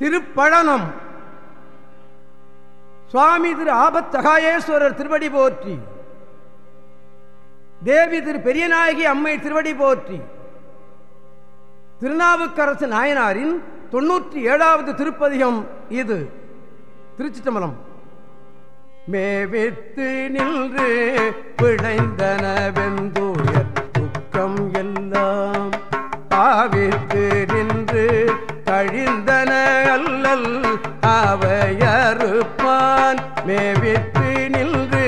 திருப்பழனம். சுவாமி திரு ஆபத்தகாயேஸ்வரர் திருவடி போற்றி. தேவி திரு பெரியநாயகி அம்மை திருவடி போற்றி. திருநாவுக்கரசு நாயனாரின் தொன்னூற்றி ஏழாவது திருப்பதிகம் இது. திருச்சி தம்பலம் மேவித்து நின்று பிழைந்தன வெந்தூய துக்கம் என் அவையறுப்பான் நின்று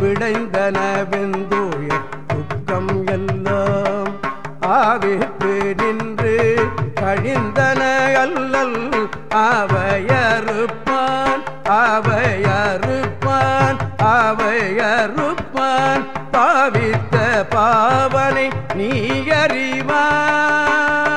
விடைந்தன வெந்தூய துக்கம் எல்லாம். ஆவித்து நின்று கழிந்தன அல்லல் அவையறுப்பான் அவையறுப்பான் அவையறுப்பான். பாவித்த பாவனை நீ அறிவான்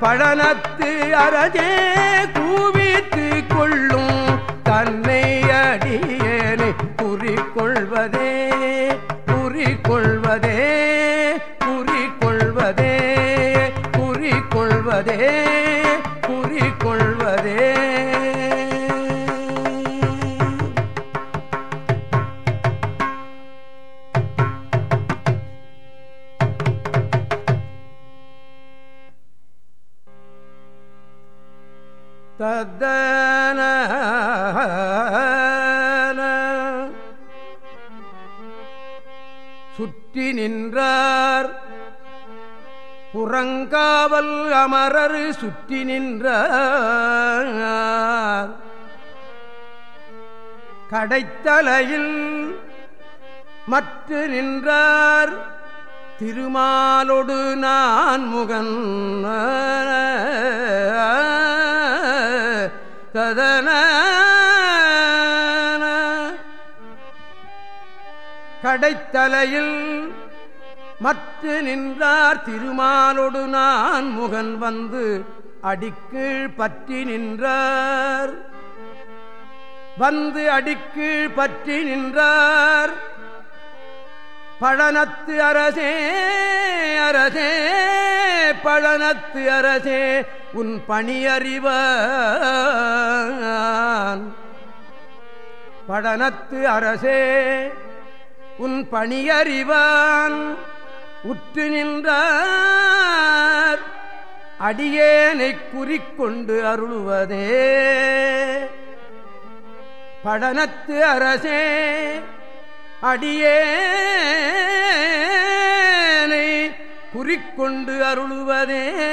பழனத்து அரஜே கூவி தத்தன சுற்றி நின்றார். புறங்காவல் அமரர் சுற்றி நின்றார். கடைத்தலையில் மற்ற நின்றார். திருமாலொடு நான் முகன். ததன கடைத்தலையில் மற்ற நின்றார் திருமாலோடு நான் முகன் வந்து அடிக்கீழ் பற்றி நின்றார். வந்து அடிக்கீழ் பற்றி நின்றார். பழனத்து அரசே அரசே பழனத்து அரசே உன் பணியறிவ படனத்து பழனத்து அரசே உன் பணியறிவான். உற்று நின்றார் அடியேனை குறிக்கொண்டு அருளுவதே. படனத்து அரசே அடியேனை குறிக்கொண்டு அருளுவதே.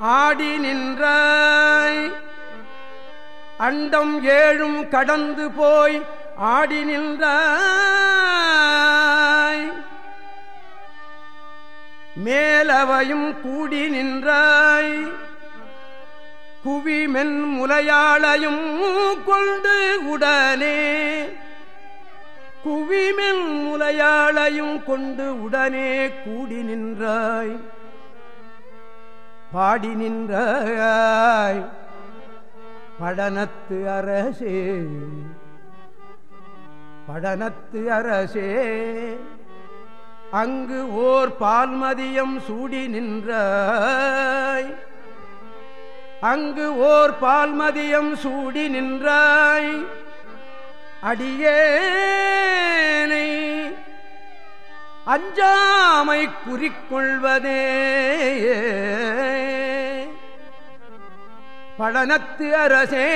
ஆடி நின்றாய். அண்டம் ஏழும் கடந்து போய் ஆடி நின்றாய். மேலவையும் கூடி நின்றாய். குவிமென் முலையாளையும் கொண்டு உடனே குவிமென் முலையாளையும் கொண்டு உடனே கூடி நின்றாய். பாடி நின்றாய். படனத்து அரசே படனத்து அரசே அங்கு ஓர் பால்மதியம் சூடி நின்றாய். அங்கு ஓர் பால்மதியம் சூடி நின்றாய். அடியேனை அஞ்சாமை குறிக்கொள்வதே. பழனத்து அரசே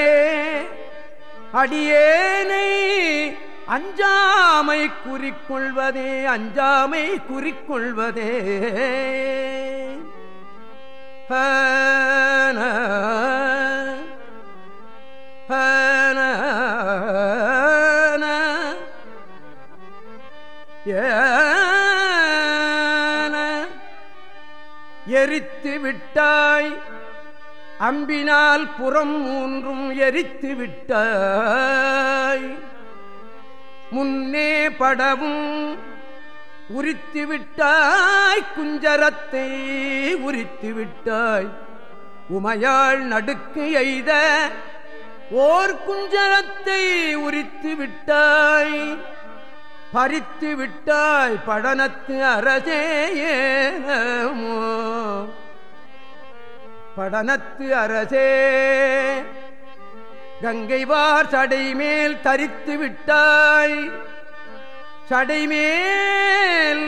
அடியேனை அஞ்சாமை குறிக்கொள்வதே அஞ்சாமை குறிக்கொள்வதே. எரித்து விட்டாய் அம்பினால் புறம் மூன்றும் எரித்து விட்டாய் முன்னே படவும் உரித்து விட்டாய் குஞ்சரத்தை உரித்து விட்டாய் உமையாள் நடுக்கு எய்த ஓர் குஞ்சரத்தை உரித்து விட்டாய் பறித்து விட்டாய் படனத்து அரசேயேனமோ படனத்து அரசே கங்கைவார் சடை மேல் தரித்து விட்டாய் சடைமேல்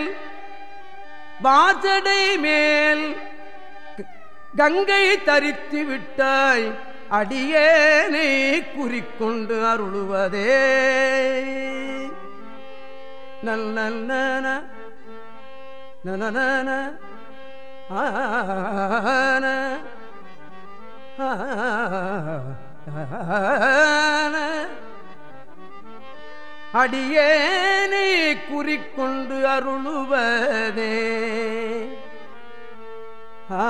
வாசடை மேல் கங்கை தரித்து விட்டாய் அடியேனை குறிக்கொண்டு அருளுவதே நல் நல்ல நன ஆன அடியேனை குறிக்கொண்டு அருளுவதே. ஆ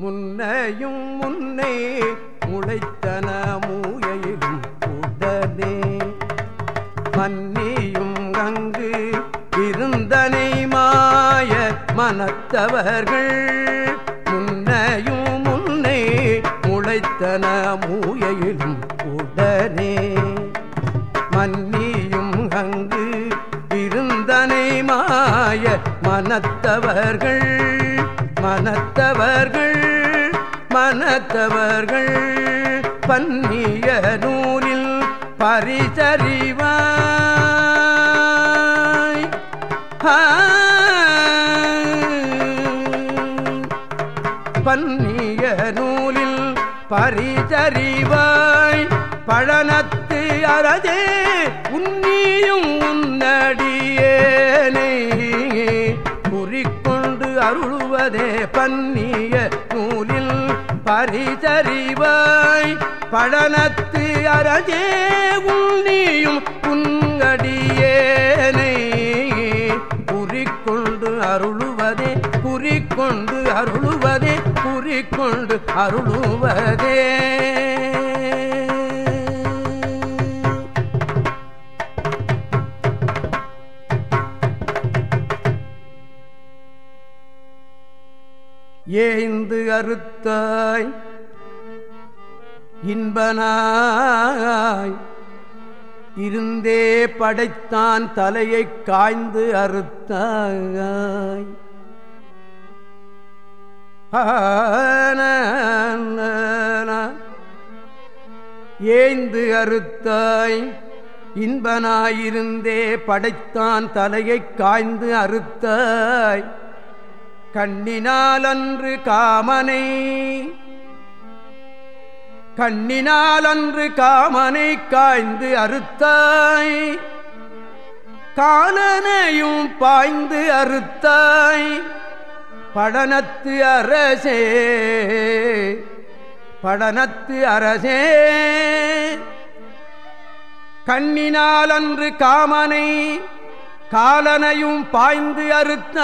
முன்னையும் முன்னே முளைத்தன மூயையிலும் உடனே மன்னியும் அங்கு இருந்தனை மாய மனத்தவர்கள் அத்தன மூயையிலும் உடனே மன்னியும் அங்கு இருந்தனை மாய மனத்தவர்கள் மனத்தவர்கள் மனத்தவர்கள். பன்னிய நூலில் பரிசறிவாய். பன்னி பரிதறிவாய். பழனத்து அறதே உன்னியும் உன்னடியேனை. குறிக்கொண்டு அருள்வதே பன்னிய நூலில் பரிதறிவாய். பழனத்து அறதே உன்னியும் உன்னடியேனை. குறிக்கொண்டு அருளுவதே குறிக்கொண்டு அருளுவதே கொண்டு அருளுவதே. ஏந்து அறுத்தாய் இன்பனாய். இருந்தே படைத்தான் தலையை காய்ந்து அறுத்தாய். ஏந்து அறுத்தாய் இன்பனாயிருந்தே படைத்தான் தலையை காய்ந்து அறுத்தாய். கண்ணினால் அன்று காமனை கண்ணினால் அன்று காமனை காய்ந்து அறுத்தாய். காலனையும் பாய்ந்து அறுத்தாய். படனத்து அரசே படனத்து அரசே. கண்ணினால் அன்று காமனை காலனையும் பாய்ந்து அறுத்த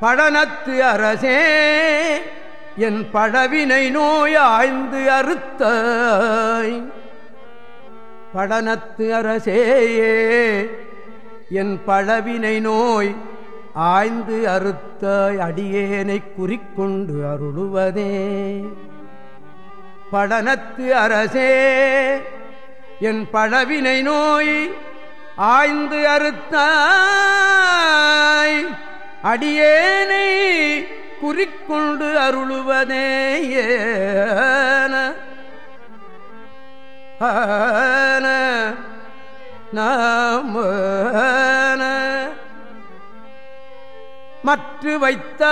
படனத்து அரசே என் படவினை நோய் ஆய்ந்து அறுத்தாய் படனத்து அரசேயே என் பழவினை நோய் ஆய்ந்து அறுத்தாய் அடியேனை குறிக்கொண்டு அருளுவதே. படனத்து அரசே என் பழவினை நோய் ஆய்ந்து அறுத்தாய். அடியேனை குறிக்கொண்டு அருளுவதே நாம் மற்று வைத்த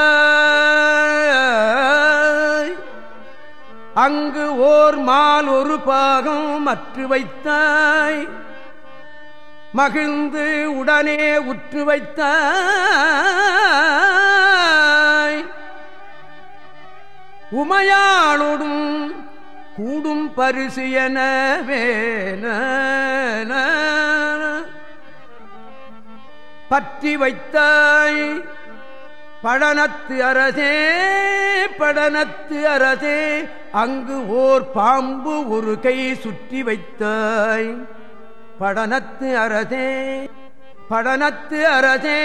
அங்கு ஓர் மால் ஒரு பாகம் மற்று வைத்தாய். மகிழ்ந்து உடனே உற்று வைத்த உமையாளோடும் கூடும் பரிசு எனவே பற்றி வைத்தாய். படனத்து அரசே படனத்து அரசே அங்கு ஓர் பாம்பு ஒரு கை சுற்றி வைத்தாய். படனத்து அரசே படனத்து அரசே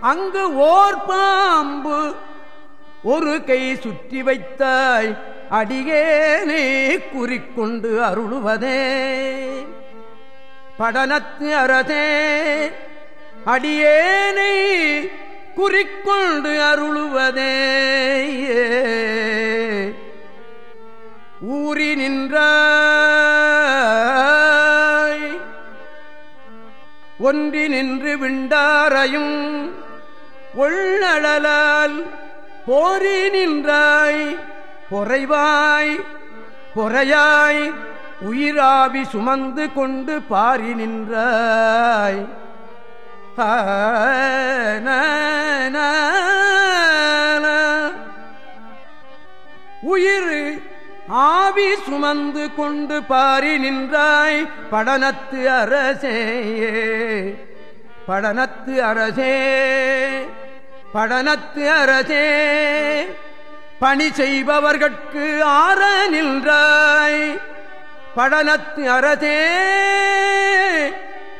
அங்கு ஓர் பாம்பு ஒரு கை சுற்றி வைத்தாய். அடியேனே குறிக்கொண்டு அருளுவதே. படனத்து அரசே அடியேனை குறிக்கொண்டு அருளுவதே ஊறி நின்ற ஒன்றி நின்று விண்டாரையும் ஒள்ளழலால் போரி நின்றாய். பொறைவாய் பொறையாய் உயிராவி சுமந்து கொண்டு பாரி நின்றாய். உயிர் ஆவி சுமந்து கொண்டு பாரி நின்றாய் படனத்து அரசே. படனத்து அரசே படனத்து அரசே. பணி செய்பவர்கட்கு ஆற நின்றாய் படனத்து அரசே.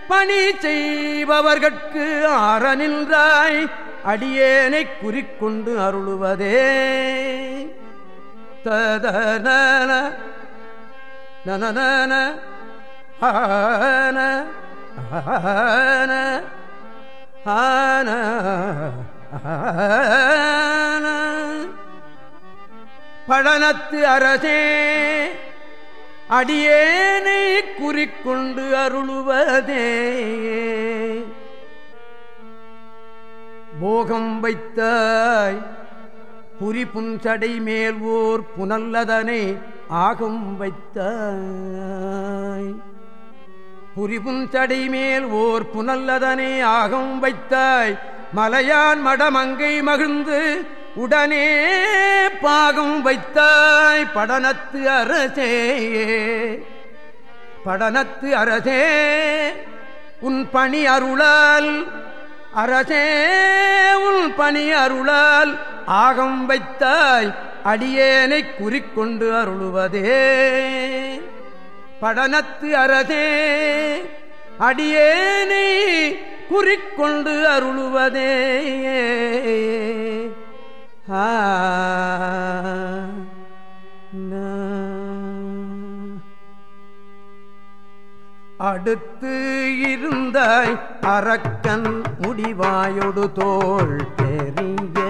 பணி செய்பவர்கட்கு ஆற நின்றாய் அடியேனை குறிக்கொண்டு அருளுவதே. ததன நனன ஆன ஆன ஆன பழனத்து அரசே அடியேனை குறிக்கொண்டு அருளுவதே. போகம் வைத்தாய் புரி புன்சடை மேல் ஓர் புனல்லதனை ஆகம் வைத்தாய். புரிபுஞ்சடை மேல் ஓர் புனல்லதனை ஆகம் வைத்தாய் மலையான் மடமங்கை மகிழ்ந்து உடனே பாகம் வைத்தாய் படனத்து அரசே. படனத்து அரசே உன் பணி அருளால் அரசே உன் பணி அருளால் ஆகம் வைத்தாய் அடியேனை குறிக்கொண்டு அருளுவதே. படனத்து அரசே அடியேனை குறிக்கொண்டு அருளுவதே. அடுத்து இருந்தாய் அரக்கன் முடிவாயொடு தோல் பெரிய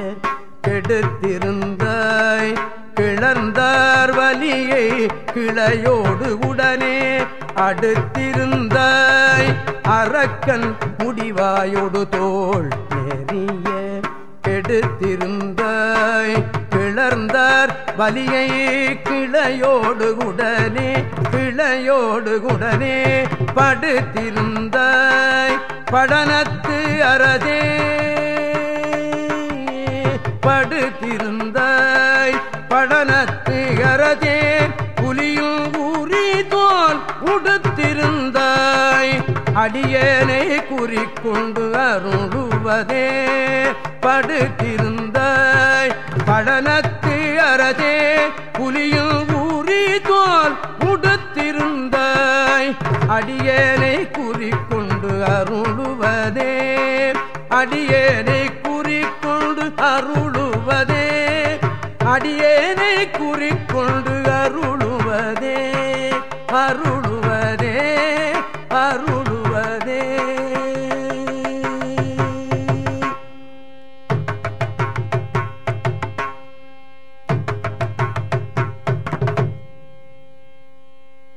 கெடுத்திருந்தாய் கிளர்ந்தார் வலியை கிளையோடு உடனே அடுத்திருந்தாய் அரக்கன் முடிவாயொடு தோல் நெறிய எடுத்திருந்தாய். கிளர்ந்தார் வலியை கிளையோடு உடனே கிளையோடு உடனே படுத்திருந்தாய். படனத்து அரசே படுத்திருந்தாய். படனத்து அரசே புலியும் ஊறி தோல் உடுத்திருந்தாய். அடியனை குறிக்கொண்டு அருளுவதே படுத்திருந்த படனத்து அரசே புலியும் ஊறி தோல் உடுத்திருந்தாய். அடியேனை குறிக்கொண்டு அருளுவதே. அடியேனை குறிக்கொண்டு அருளுவதே. அடியேனை குறிக்கொண்டு